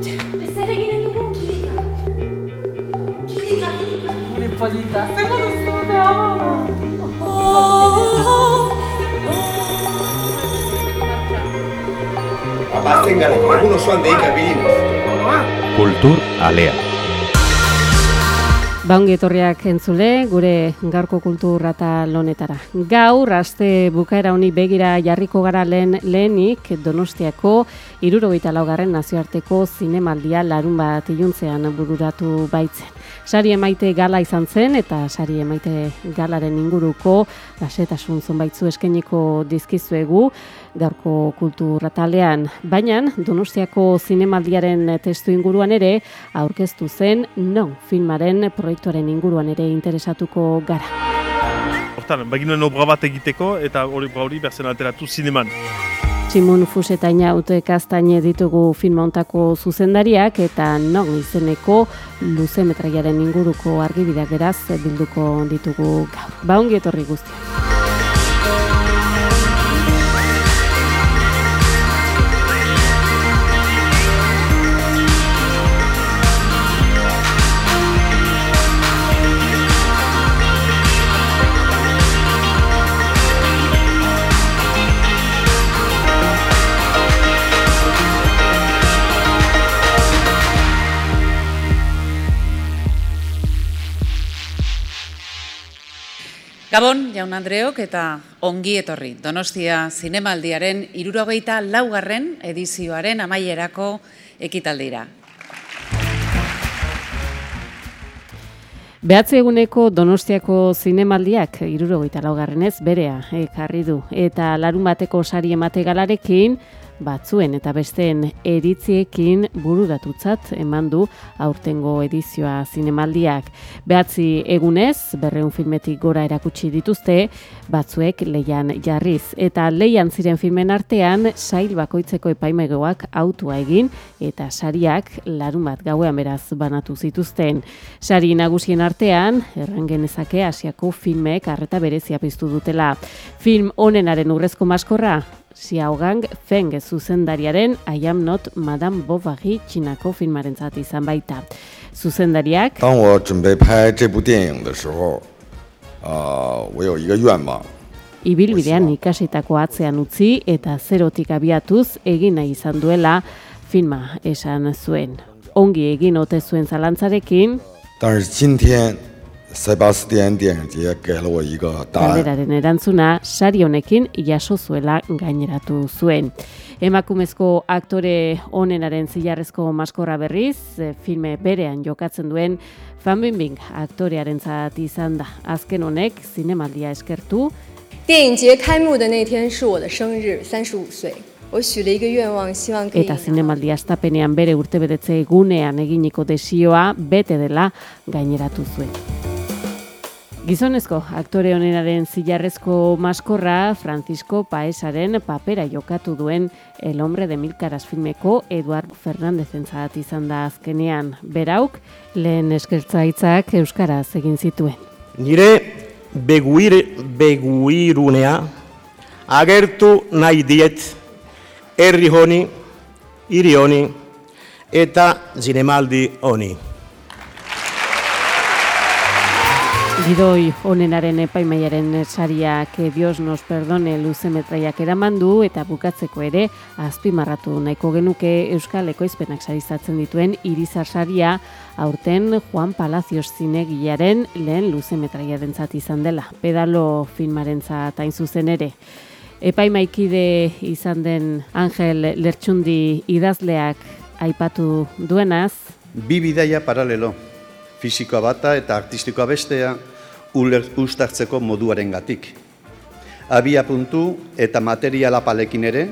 Zer egiten dugu kirika? Kirika, kirika. Gure polita. Zer duzu da? Bazen gara, egun osoan deika bilinez. Kultur alea. Baungi etorriak entzule, gure gaurko kulturra eta lonetara. Gaur, aste bukaera honi begira jarriko gara lehen lehenik Donostiako irurogeita laugarren nazioarteko zinemaldia larun bat iluntzean bururatu baitzen. Sari emaite gala izan zen eta sari emaite galaren inguruko lasetasun zonbaitzu eskeniko dizkizuegu gaurko kulturratalean. Baina Donostiako zinemaldiaren testu inguruan ere aurkeztu zen non filmaren proiektuaren inguruan ere interesatuko gara. Hortan, baginuen obra bat egiteko eta hori hori berzen alteratu zineman. Simon Fusetaina autekaztaine ditugu filmontako zuzendariak eta non izeneko luze metraiaren inguruko argibideak beraz bilduko ditugu gaur. Ba ongi etorri guztiak. Gabon, jaun Andreok eta ongi etorri. Donostia zinemaldiaren irurogeita laugarren edizioaren amaierako ekitaldira. Behatzi eguneko Donostiako zinemaldiak irurogeita laugarrenez berea ekarri du. Eta larun bateko sari emate galarekin, batzuen eta besteen eritziekin bururatutzat eman du aurtengo edizioa zinemaldiak. Behatzi egunez, berreun filmetik gora erakutsi dituzte, batzuek leian jarriz. Eta leian ziren filmen artean, sail bakoitzeko epaimegoak autua egin, eta sariak larun bat gauean beraz banatu zituzten. Sari nagusien artean, errangenezake asiako filmek arreta berezia piztu dutela. Film honenaren urrezko maskorra, Xiaogang Feng zuzendariaren I am not Madame Bovary txinako filmaren zati izan baita. Zuzendariak 当我准备拍这部电影的时候，呃，我有一个愿望， ibilbidean ikasitako atzean utzi eta zerotik abiatuz egin nahi izan duela filma esan zuen. Ongi egin ote zuen zalantzarekin, 但是今天 塞巴斯蒂安电影节给了我一个答案。 galderaren erantzuna sari honekin jaso zuela gaineratu zuen. Emakumezko aktore onenaren zilarrezko maskorra berriz, eh, filme berean jokatzen duen Fan Bingbing aktorearen izan da. Azken honek zinemaldia eskertu 电影节开幕的那天是我的生日，三十五岁。我许了一个愿望，希望可以 eta zinemaldi astapenean bere urtebedetze egunean eginiko desioa bete dela gaineratu zuen. Gizonezko aktore onenaren zilarrezko maskorra Francisco Paesaren papera jokatu duen El hombre de mil caras filmeko Eduard Fernandezen zat izan da azkenean. Berauk lehen eskertzaitzak euskaraz egin zituen. Nire beguir, beguirunea agertu nahi diet herri honi, hiri honi eta zinemaldi honi. Gidoi onenaren epaimaiaren sariak eh, Dios nos perdone luze metraiak eraman du eta bukatzeko ere azpimarratu nahiko genuke Euskal Ekoizpenak sarizatzen dituen Irizar saria aurten Juan Palacios zinegilearen lehen luze metraiarentzat izan dela. Pedalo filmarentzat hain zuzen ere. Epaimaikide izan den Angel Lertxundi idazleak aipatu duenaz, Bi bidaia paralelo, fisikoa bata eta artistikoa bestea, ustartzeko moduaren gatik. Abia puntu eta materiala palekin ere,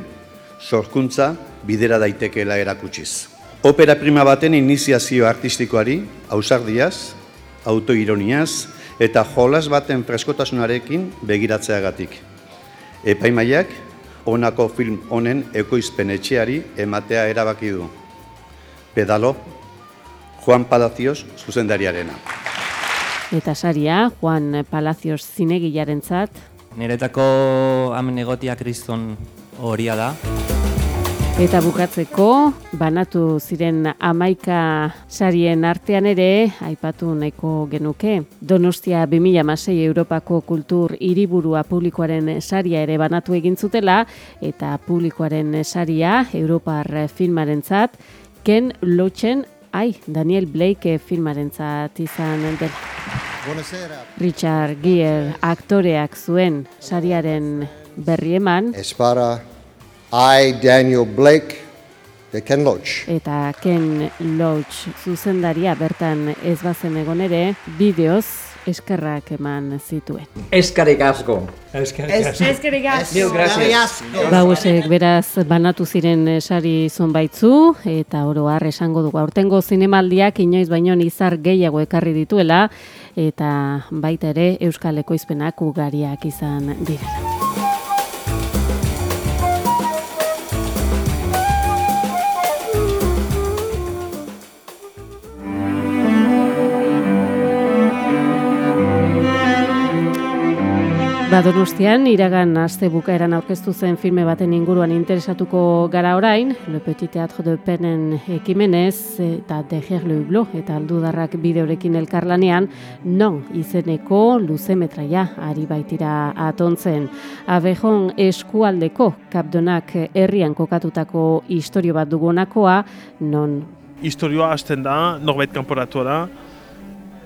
sorkuntza bidera daitekeela erakutsiz. Opera prima baten iniziazio artistikoari, ausardiaz, autoironiaz eta jolas baten freskotasunarekin begiratzeagatik. Epaimaiak, honako film honen ekoizpen etxeari ematea erabaki du. Pedalo, Juan Palacios zuzendariarena. Eta saria Juan Palacios zinegilarentzat Niretako hemen egotia kriston horia da. Eta bukatzeko, banatu ziren amaika sarien artean ere, aipatu nahiko genuke. Donostia 2006 Europako kultur hiriburua publikoaren saria ere banatu egin zutela, eta publikoaren saria Europar filmarentzat Ken Lotzen, ai, Daniel Blake filmarentzat izan dela. Richard Gere aktoreak zuen sariaren berri eman. Es para I, Daniel Blake, de Ken Loach. Eta Ken Loach zuzendaria bertan ez bazen egon ere, bideoz eskerrak eman zituen. Eskerrik asko. Eskerrik asko. Eskerrik asko. Mil gracias. Bauesek beraz banatu ziren sari zonbaitzu eta oro har esango dugu aurtengo zinemaldiak inoiz baino izar gehiago ekarri dituela eta baita ere euskal ekoizpenak ugariak izan direla. Badonostian, iragan aste bukaeran aurkeztu zen filme baten inguruan interesatuko gara orain, Le Petit Teatro de Penen ekimenez eta Dejer Le Hublot eta aldudarrak bideorekin elkarlanean, non izeneko luzemetraia ari baitira atontzen. Abejon eskualdeko kapdonak herrian kokatutako istorio bat dugunakoa, non Historioa hasten da, norbait kanporatua da,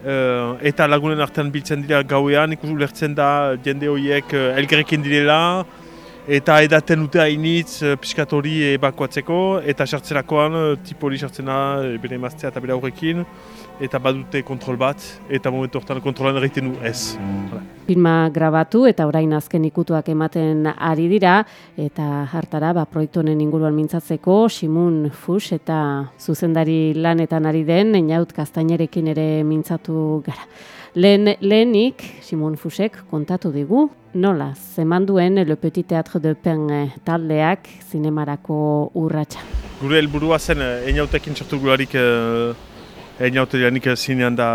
Uh, eta lagunen artean biltzen dira gauean, ikus ulertzen da jende horiek uh, elgerrekin direla, eta edaten dute hainitz uh, piskat hori ebakuatzeko, eta sartzerakoan uh, tipo hori sartzen da uh, bere emaztea eta bere aurrekin, eta badute kontrol bat, eta momentu hortan kontrolan egiten du ez. Filma grabatu eta orain azken ikutuak ematen ari dira, eta hartara ba, proiektu honen inguruan mintzatzeko, Simun Fus eta zuzendari lanetan ari den, Einaut Kastainerekin ere mintzatu gara. Lehen, lehenik, Simon Fusek kontatu digu, nola, zeman duen Le Petit Teatre de Pen taldeak zinemarako urratsa. Gure helburua zen, Einautekin sortu gularik Einaute nik zinean da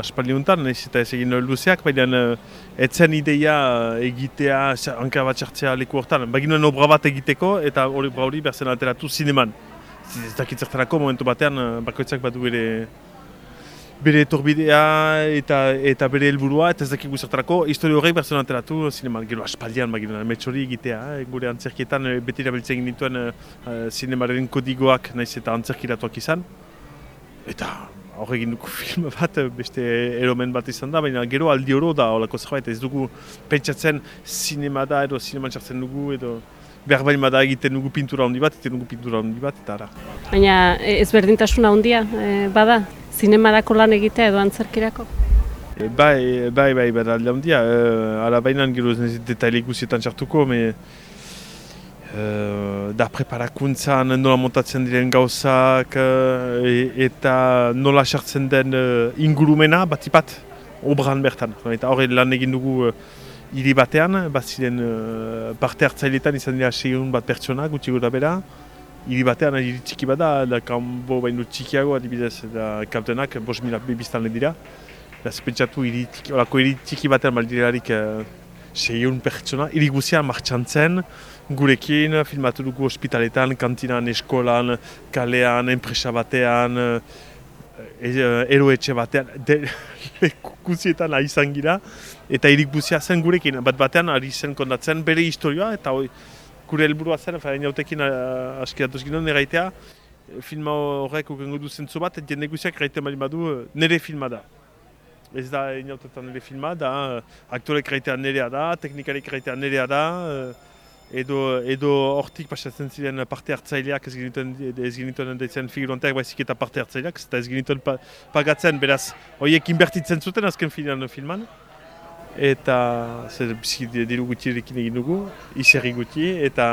aspaldiuntan, nahiz eta ez egin luzeak, baina etzen ideia egitea, hanka bat txartzea leku hortan. Baginuen obra bat egiteko eta hori hori behar zen alteratu zineman. Ez dakit zertarako momentu batean bakoitzak badu bere bere etorbidea eta eta bere helburua eta ez dakigu zertarako historio horrek alteratu zineman. Gero aspaldian baginuen metxori egitea, eh? gure antzerkietan uh, beti erabiltzen dituen uh, zinemaren kodigoak nahiz eta antzerkiratuak izan. Eta hor egin dugu film bat, beste eromen bat izan da, baina gero aldi oro da holako zerbait, ez dugu pentsatzen sinema da edo sinema txartzen dugu edo behar bain bada egiten dugu pintura handi bat, egiten dugu pintura handi bat, eta ara. Baina ez berdintasuna handia bada, zinemarako lan egitea edo antzerkirako? E, bai, bai, bai, bai, alde handia, e, ala bainan gero ez detaile guzietan txartuko, me, Uh, da preparakuntzan nola montatzen diren gauzak e, eta nola sartzen den uh, ingurumena batipat obran bertan. Eta horre lan egin dugu hiri batean, bat ziren parte hartzailetan izan dira segun bat pertsona, gutxi gura bera. Hiri batean hiri txiki bada, da kanbo baino txikiago adibidez da kaptenak, bos mila bibiztan dira. Da zepentsatu hiri txiki, hiri txiki batean baldirarik segun pertsona, hiri guzian martxan zen, gurekin, filmatu dugu ospitaletan, kantinan, eskolan, kalean, enpresa batean, e, eroetxe batean, guzietan ari izan gira, eta irik guzia zen gurekin, bat batean ari zen kondatzen bere historioa, eta hoi, gure helburua zen, fara inautekin askiratuz ginen, neraitea, filma horrek ukengo du zentzu bat, jende guziak raite mali badu, nire filma da. Ez da inautetan nire filma, da aktorek raitea nirea da, teknikarik raitea nirea da, edo edo hortik pasatzen ziren parte hartzaileak ez ginituen ez ginituen deitzen figuranteak baizik eta parte hartzaileak eta ez ginituen pa, pagatzen beraz horiek inbertitzen zuten azken filan filman eta zer biziki diru gutxirekin egin dugu iserri gutxi eta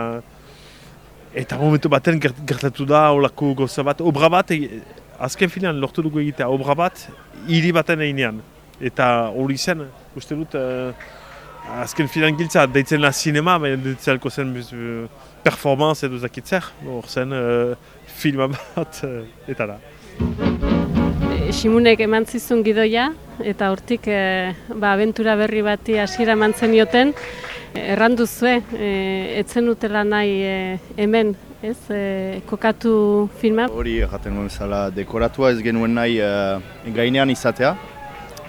eta momentu baten gertatu da olako goza bat. Obra bat e, azken filan lortu dugu egitea obra bat hiri baten eginean eta hori zen uste dut uh, Azken filan giltza, deitzen la sinema, baina ditzelko zen uh, performance edo zakitzer, hor zen uh, filma bat, uh, eta da. Simunek eman zizun gidoia, eta hortik e, ba, aventura berri bati hasiera eman zenioten, errandu zue, e, etzen utela nahi e, hemen ez, e, kokatu filma. Hori jaten bezala dekoratua ez genuen nahi uh, gainean izatea.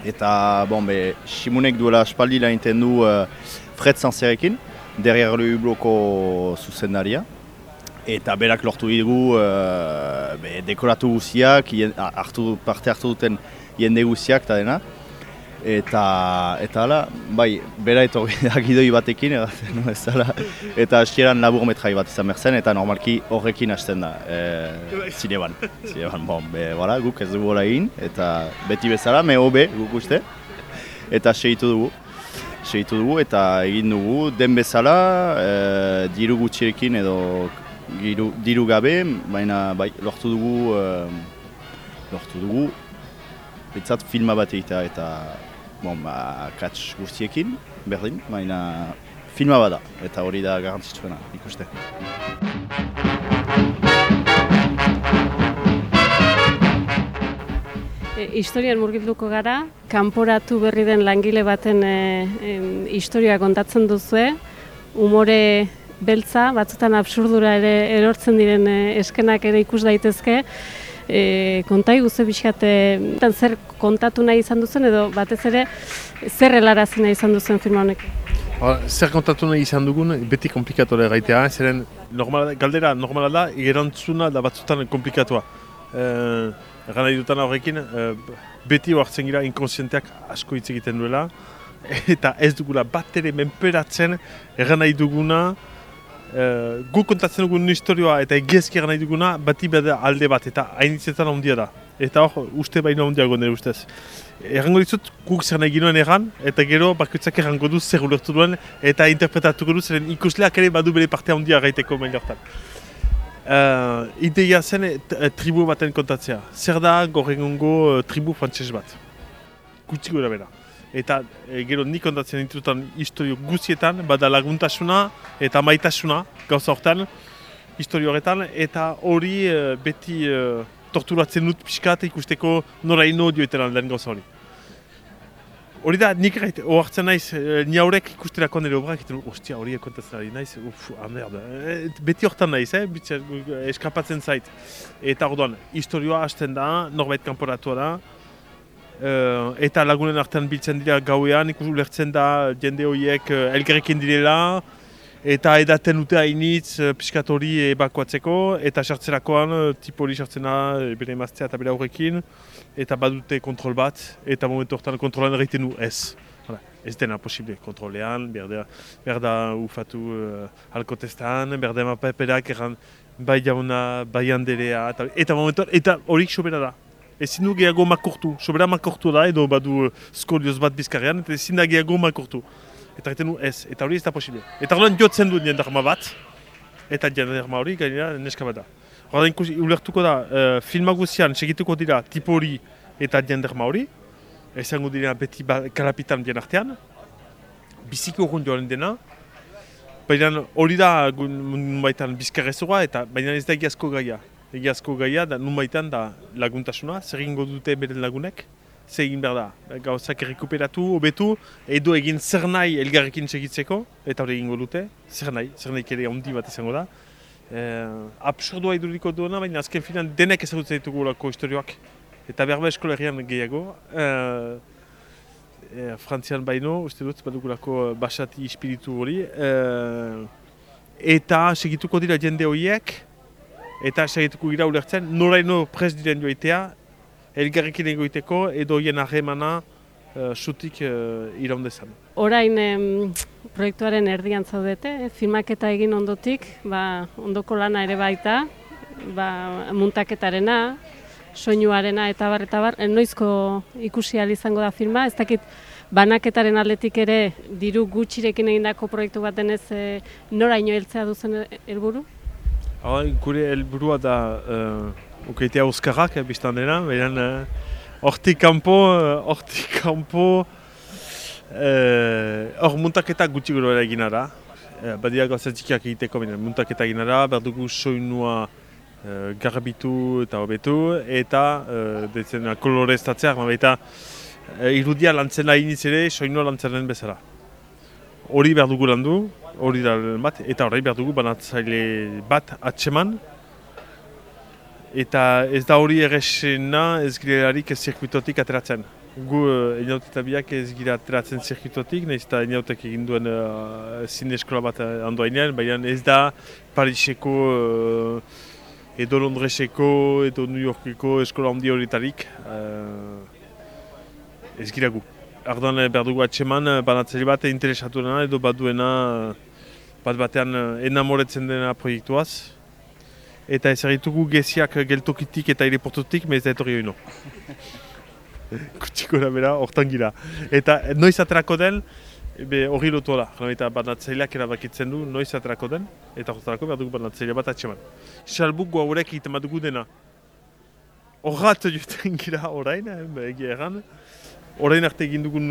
Eta, bon, be, Simunek duela aspaldi lainten du uh, Fred Sanzerekin, derrière le hubloko zuzendaria. Eta berak lortu dugu uh, be, dekoratu guziak, hartu, parte hartu duten jende guziak eta dena. Eta, eta hala, bai, bera etorri da gidoi batekin, egaten no, ez dala, eta hasieran labur metrai bat izan berzen, eta normalki horrekin hasten da, e, zineban. Zineban, bon, be, voilà, guk ez dugu egin, eta beti bezala, me hobe guk uste, eta segitu dugu. Segitu dugu eta egin dugu, den bezala, e, diru gutxirekin edo diru, diru gabe, baina bai, lortu dugu, lortu dugu, Betzat filma bat egitea eta bon, ba, kats guztiekin, berdin, baina filma bada, eta hori da garantzitsuena, ikuste. E, historian murgilduko gara, kanporatu berri den langile baten e, e, historia kontatzen duzue, umore beltza, batzutan absurdura ere erortzen diren e, eskenak ere ikus daitezke, e, konta iguze bizkate, zer kontatu nahi izan duzen edo batez ere zer helarazi nahi izan duzen firma honek? Ba, zer kontatu nahi izan dugun, beti komplikatore gaitea, zeren normal, galdera normala da, erantzuna da batzutan komplikatua. E, Egan nahi dutan horrekin, e, beti hartzen gira inkonsienteak asko hitz egiten duela, eta ez dugula bat ere menperatzen egan nahi duguna, Uh, gu kontatzen dugun historioa eta egezki nahi duguna bati bada alde bat eta hainitzetan ondia da. Eta hor, uste baino ondia gonde ustez. Errango dizut, guk zer nahi ginoen erran, eta gero bakoitzak errango du zer ulertu duen eta interpretatuko du zeren ikusleak ere badu bere partea ondia gaiteko mail hortan. Uh, ideia zen tribu baten kontatzea. Zer da gorrengongo uh, tribu frantses bat. Gutxi gura bera eta e, gero nik ondatzen ditutan historio guzietan, bada laguntasuna eta maitasuna gauza horretan, historio horretan, eta hori e, beti e, torturatzen dut pixkat ikusteko nora ino dioetan aldean gauza hori. Hori da, nik gaite, ohartzen naiz, e, ni haurek ikusterako nire obrak, dut, ostia, hori kontatzen ari naiz, uf, amerda. E, beti hortan naiz, eh, bitxe, eskapatzen zait. Eta orduan, historioa hasten da, norbait kanporatua da, Uh, eta lagunen artean biltzen dira gauean, ikus ulertzen da jende horiek uh, elgerrekin direla, eta edaten dute hainitz uh, piskat hori ebakuatzeko, eta sartzerakoan uh, tipo hori sartzen da bere emaztea eta bere aurrekin, eta badute kontrol bat, eta momentu horretan kontrolan egiten du ez. Hala, ez dena posible kontrolean, berda, berda ufatu uh, alkotestan, berda ema peperak erran bai jauna, bai handerea, eta, eta momentu eta horik sobera da ezin du gehiago makortu. Sobera makortu da edo badu skolioz bat bizkarrean, eta ezin da gehiago makortu. Eta egiten du ez, eta hori ez da posible. Eta hori jotzen du jendarma bat, eta jendarma hori gainera neska bat da. Hora ulertuko da, uh, filma guzian segituko dira tipo hori eta jendarma hori, ezango dira beti ba, kalapitan bien artean, biziki urgun joan dena, baina hori da baitan bizkarrezua, eta baina ez da egiazko gaia egiazko gaia, da nun baitan da laguntasuna, zer egingo dute beren lagunek, zer egin behar da, gauzak errekuperatu, obetu, edo egin zer nahi elgarrekin segitzeko, eta hori egingo dute, zer nahi, zer nahi kere handi bat izango da. Eh, absurdua iduriko duena, baina azken finan denek ezagutzen ditugu lako historioak. Eta berba eskolarian gehiago, eh, eh, frantzian baino, uste dut, badugulako basati espiritu hori, eh, eta segituko dira jende horiek, eta segituko gira ulertzen, noraino prez diren joitea, elgarrekin egoiteko edo hien ahemana uh, sutik uh, iraundezan. Orain proiektuaren erdian zaudete, eh? filmaketa egin ondotik, ba, ondoko lana ere baita, ba, muntaketarena, soinuarena eta bar, eta bar, noizko ikusi izango da filma, ez dakit banaketaren aldetik ere diru gutxirekin egindako proiektu baten ez e, noraino heltzea duzen helburu? Gure helburua da uh, ukeitea Euskarrak, eh, biztan dena, baina hortik kanpo, hortik kanpo, hor uh, muntaketa gutxi gero ere egina da. Uh, badia gauzatzikiak egiteko, muntaketa egina da, behar dugu soinua uh, garbitu eta hobetu, eta uh, detzen koloreztatzeak, baina uh, irudia lantzen iniz ere, soinua lantzen bezala. Hori behar dugu landu, hori da bat, eta hori behar dugu banatzaile bat atseman. Eta ez da hori erresena ez girelarik zirkuitotik ateratzen. Gu uh, eniaut biak ez gira ateratzen zirkuitotik, nahiz eta eniautek egin duen uh, zine eskola bat uh, andoainean, baina ez da Pariseko uh, edo Londreseko edo New Yorkeko eskola handi horretarik uh, ez gira gu. Ardan eh, behar dugu atseman, eh, banatzaile bat interesatu dena edo bat duena bat batean eh, enamoretzen dena proiektuaz. Eta ez erritugu geziak geltokitik eta aireportutik, mez da etorri hori no. Kutsiko da bera, hortan gira. Eta noiz aterako den, be hori lotu da. Eta banatzaileak erabakitzen du noiz aterako den, eta horretarako behar dugu banatzaile bat atseman. Salbuk guaurek egiten bat dugu dena. Horrat juten gira orain, egia erran. Orain arte egin dugun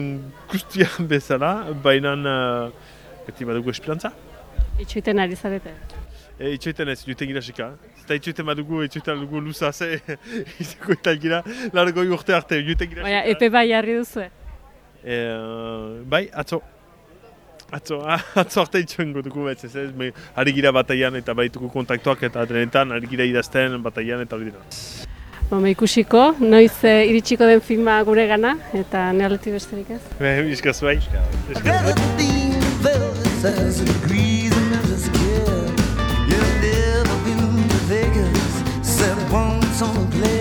guztia bezala, baina uh, beti badugu esperantza. Itxoiten ari zarete? E, itxoiten ez, juten gira xika. Eta itxoiten badugu, itxoiten dugu luza ze, izako eta gira, largoi urte arte, juten gira Baina, epe bai jarri duzu, e, bai, atzo. Atzo, atzo arte itxoengo dugu betz, ez ez, me, ari gira bataian eta baituko kontaktuak eta denetan, ari gira idazten bataian eta hori dira. Bome ikusiko, noiz eh, iritsiko den filma gure gana, eta nealeti besterik ez? Be, Iskaz bai. Never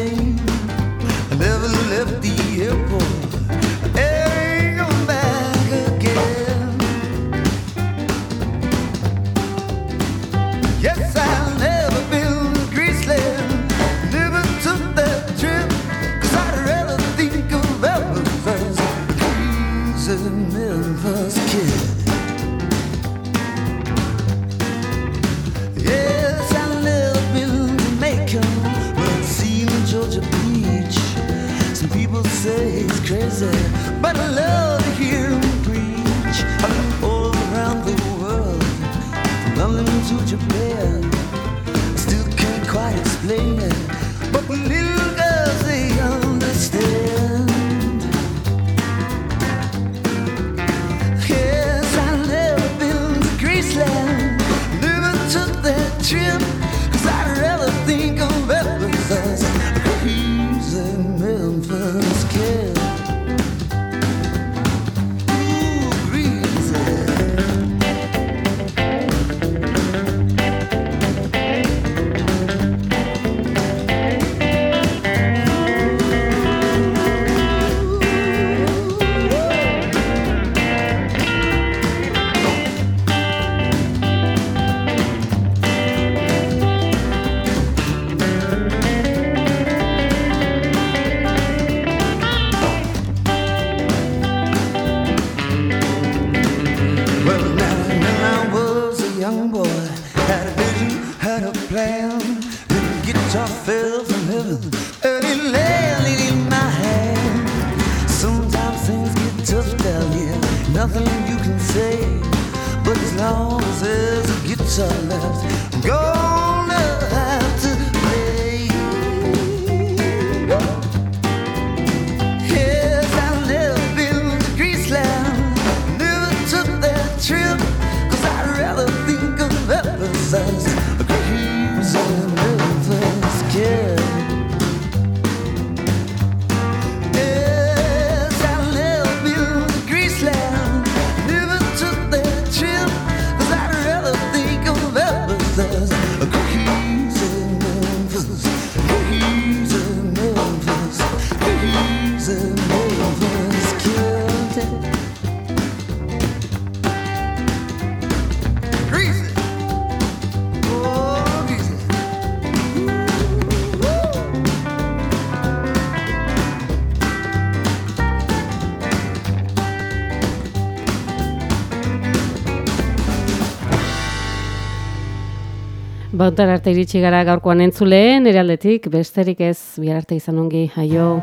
But believe Bautar arte iritsi gara gaurkoan entzuleen, ere aldetik, besterik ez, bihar arte izan ongi, aio.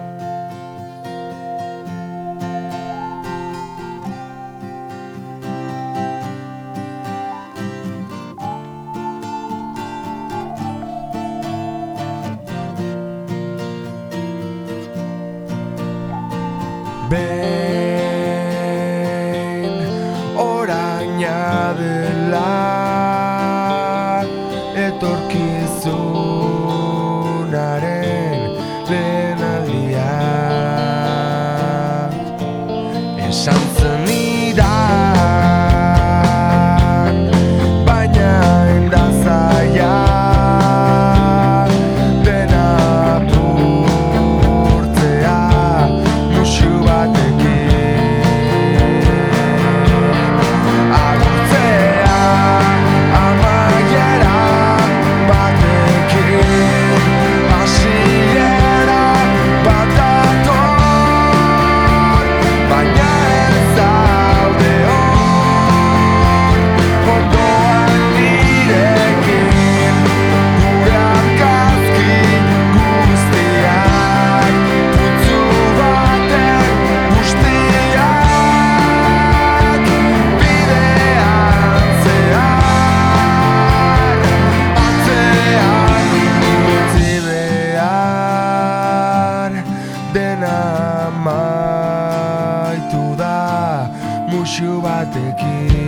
手はできる。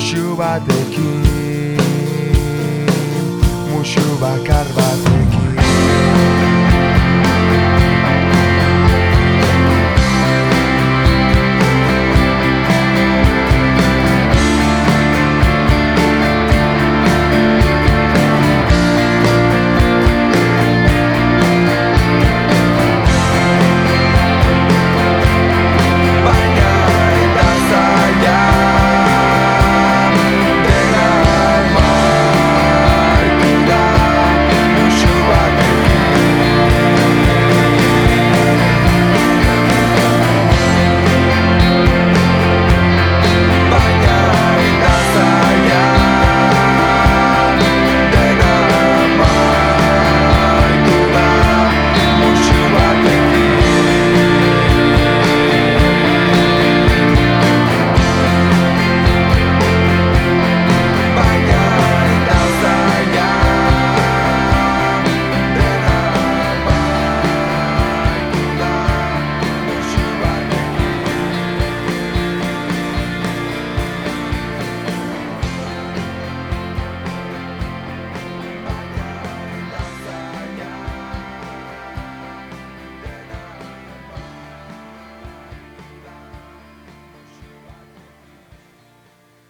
musu batekin, musu bakar batekin.